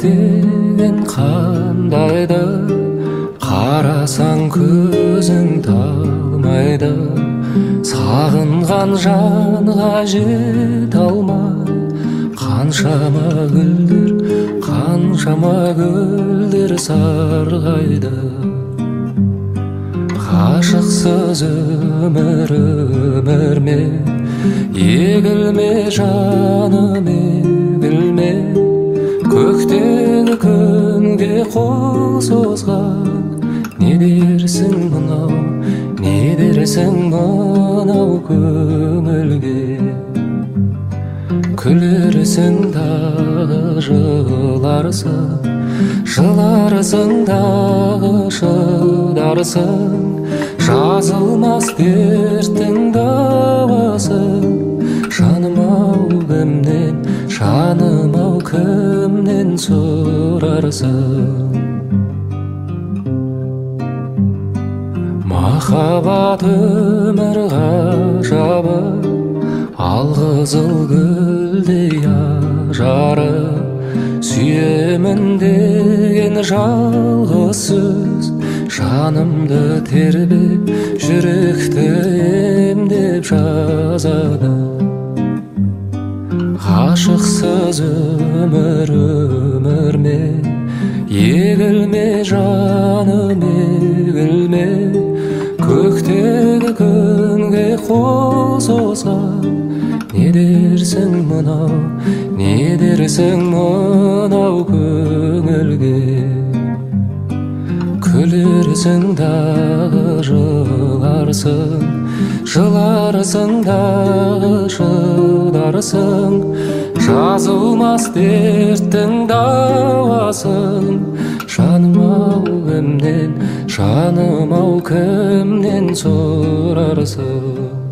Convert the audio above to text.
деген қандайды қарасаң көзің талмайды сағынған жанға жете алмай қаншама гүлдер қаншама гүлдер сарғайды ғашықсыз өмір өмір ме егілме егілме көктегі күнге қол созған. Не дерсің мынау не дерсің мынау көңілге. Күлерсің дағы жыларсың жыларсың дағы шыдарсың жазылмас дерттің дауасын кімнен сұрарсың махаббат өмір ғажабы алқызыл гүлдей ажары сүйемін деген жалғыз сөз жанымды тербеп жүректі емдеп жазады ғашықсыз өмір өмір ме? Егілме жаным егілме көктегі күнге қол созған не дерсің мынау не дерсің мынау көңілге? Күлерсің дағы жыларсың жыларсың дағы шыдарсың жазылмас дерттің дауасын жаным ау кімнен жаным ау кімнен сұрарсың